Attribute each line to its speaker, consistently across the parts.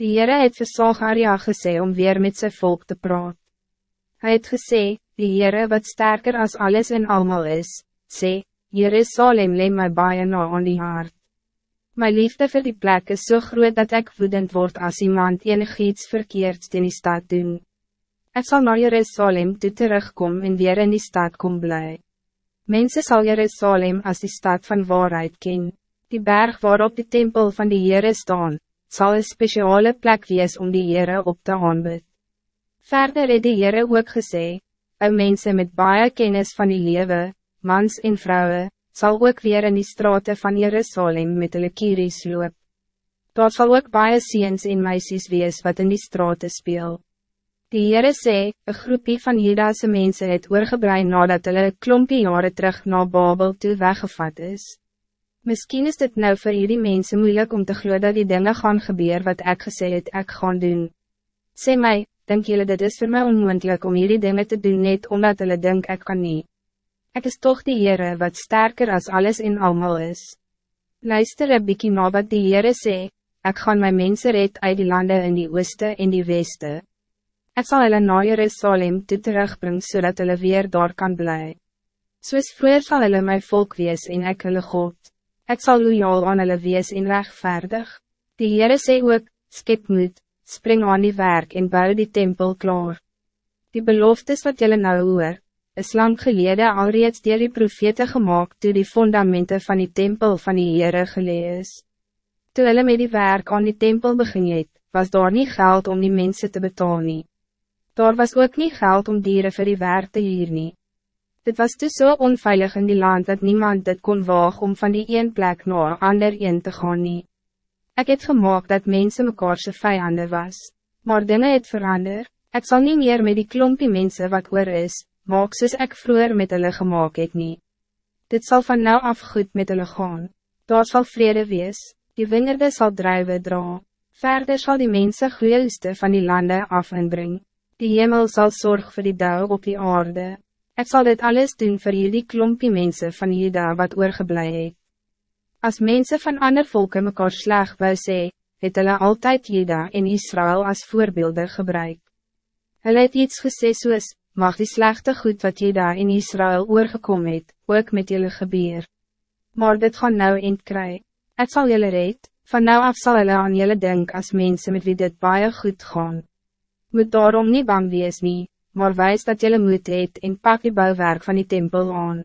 Speaker 1: Die Heere het vir Sagaria gesê om weer met zijn volk te praat. Hij het gesê, die Heere wat sterker als alles en allemaal is, sê, Jerusalem leem my baie na aan die hart. My liefde voor die plek is zo so groot dat ik woedend word als iemand enig iets verkeerds in die stad doen. Ik zal naar Jerusalem toe terugkom en weer in die stad kom blij. Mensen zal Jerusalem als die stad van waarheid ken. Die berg waarop die tempel van die Heere staan, zal een speciale plek wees om die Heere op te aanbid. Verder het die Heere ook gesê, ou mense met baie kennis van die lewe, mans en vrouwen, zal ook weer in die straten van Jerusalem met hulle kieries loop. Daar sal ook baie seens en meisies wees wat in die straten speel. Die Heere sê, een groepie van Judase mensen het oorgebrei nadat hulle klompie jaren terug na Babel toe weggevat is. Misschien is dit nou voor jullie mensen moeilijk om te glo dat die dingen gaan gebeuren wat ik gesê het ek gaan doen. Sê mij, denk jullie dit is voor mij onmogelijk om jullie dingen te doen net omdat hulle denk ik kan niet. Ik is toch die Heere wat sterker als alles in allemaal is. Luister een bykie na wat die Heere sê, ek gaan mijn mensen red uit die landen in die ooste en die weste. Ik zal hulle na Jerusalem toe terugbring, zodat so hulle weer daar kan bly. Soos vroeger sal hulle my volk wees en ek hulle God. Ek sal loyaal aan hulle wees en rechtvaardig. Die Heere sê ook, skep moed, spring aan die werk en bou die tempel klaar. Die beloftes wat julle nou hoor, is lang gelede alreeds dier die profete gemaakt toe die fundamenten van die tempel van die Heere gelee is. Toe hulle met die werk aan die tempel begin het, was daar niet geld om die mensen te betalen. Daar was ook niet geld om dieren voor die werk te hier nie. Dit was dus zo so onveilig in die land dat niemand dit kon waag om van die een plek naar ander een te gaan nie. Ek het gemaakt dat mensen mekaarse vijanden was, maar dingen het verander, ik zal niet meer met die klompie mensen wat oor is, maak soos ek vroeger met hulle gemaakt het nie. Dit zal van nou af goed met hulle gaan, daar zal vrede wees, die wingerde zal drijven dra, verder zal die mensen goeie van die landen af inbrengen. Die hemel zal zorg voor die dauw op die aarde. Ik zal dit alles doen voor jullie klompie mensen van Juda wat oorgeblij het. Als mensen van ander volken mekaar sleg wou sê, het hulle altyd Juda en Israël als voorbeelden gebruik. Hulle het iets gesê soos, mag die slechte goed wat Juda en Israël oorgekom het, ook met jullie gebeur. Maar dit gaan nou eind kry. Ek sal jullie red, van nou af sal hulle aan jullie denk als mensen met wie dit baie goed gaan moet daarom niet bang wees nie, maar wijs dat jullie moed het en pak die bouwwerk van die tempel aan.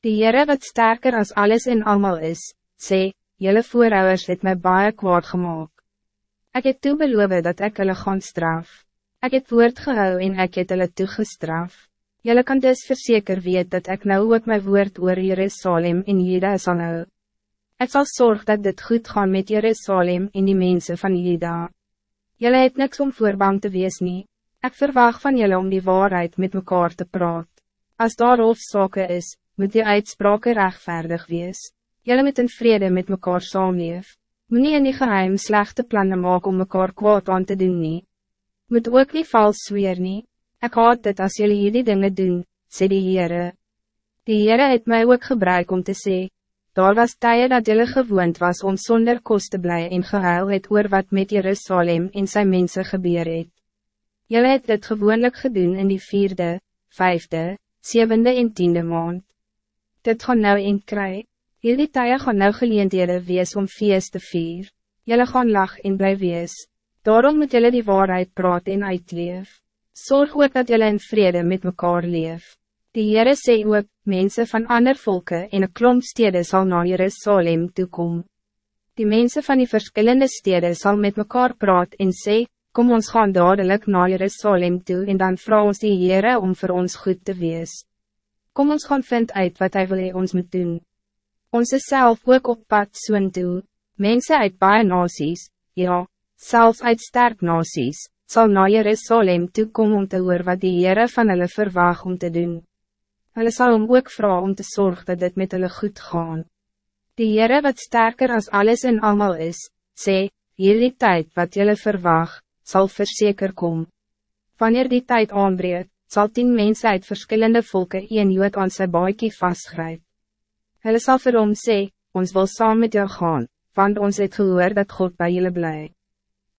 Speaker 1: Die Heere wat sterker als alles en allemaal is, sê, jullie voorouders het my baie kwaad gemaakt. Ik het toe beloof dat ik hulle gaan straf. Ik het woord gehou en ik het hulle toegestraf. Jullie kan dus verzeker weet dat ik nou ook mijn woord oor Jerusalem in Juda sal hou. Ik zal zorgen dat dit goed gaat met Jerusalem en die mensen van Juda. Jullie het niks om voorbang te wees nie. Ek verwacht van jullie om die waarheid met mekaar te praat. Als daar hoofdzake is, moet die uitsprake rechtvaardig wees. Jullie moet in vrede met mekaar saamleef. Moet nie in die geheim slechte plannen maken om mekaar kwaad aan te doen nie. Moet ook niet vals zweer nie. Ek haat dit als jullie hierdie dingen doen, sê die Heere. Die Heere het mij ook gebruik om te zeggen. Daar was tye dat jullie gewoond was om zonder kost te blij en gehuil het oor wat met Jerusalem en zijn mensen gebeur het. Jullie het dit gewoonlijk gedoen in die vierde, vijfde, zevende en tiende maand. Dit gaan nou in kry. Hierdie tye gaan nou geleenthede wees om feest te vier. Jullie gaan lach en bly wees. Daarom moet jullie die waarheid praat en uitleef. Zorg ook dat jullie in vrede met mekaar leef. Die Heere sê ook, mense van ander volken en een klomp stede sal na Jerusalem toekom. Die mensen van die verschillende steden zal met mekaar praat en sê, kom ons gaan dadelijk na Jerusalem toe en dan vraag ons die Heere om voor ons goed te wees. Kom ons gaan vind uit wat hij wil hy ons moet doen. Ons is self ook op pad soon toe, mense uit baie nasies, ja, zelfs uit sterk nasies, zal na Jerusalem toekom om te hoor wat die Heere van hulle verwaag om te doen. Hulle sal om ook vragen om te zorgen dat dit met hulle goed gaan. Die Heere wat sterker als alles en allemaal is, sê, hierdie tijd wat jullie verwacht, zal verzeker komen. Wanneer die tijd aanbreekt, zal tien mensen uit verschillende volken een jood aan sy baiekie vastgrijp. Hulle sal vir hom sê, ons wil saam met jou gaan, want ons het gehoor dat God bij jullie blij.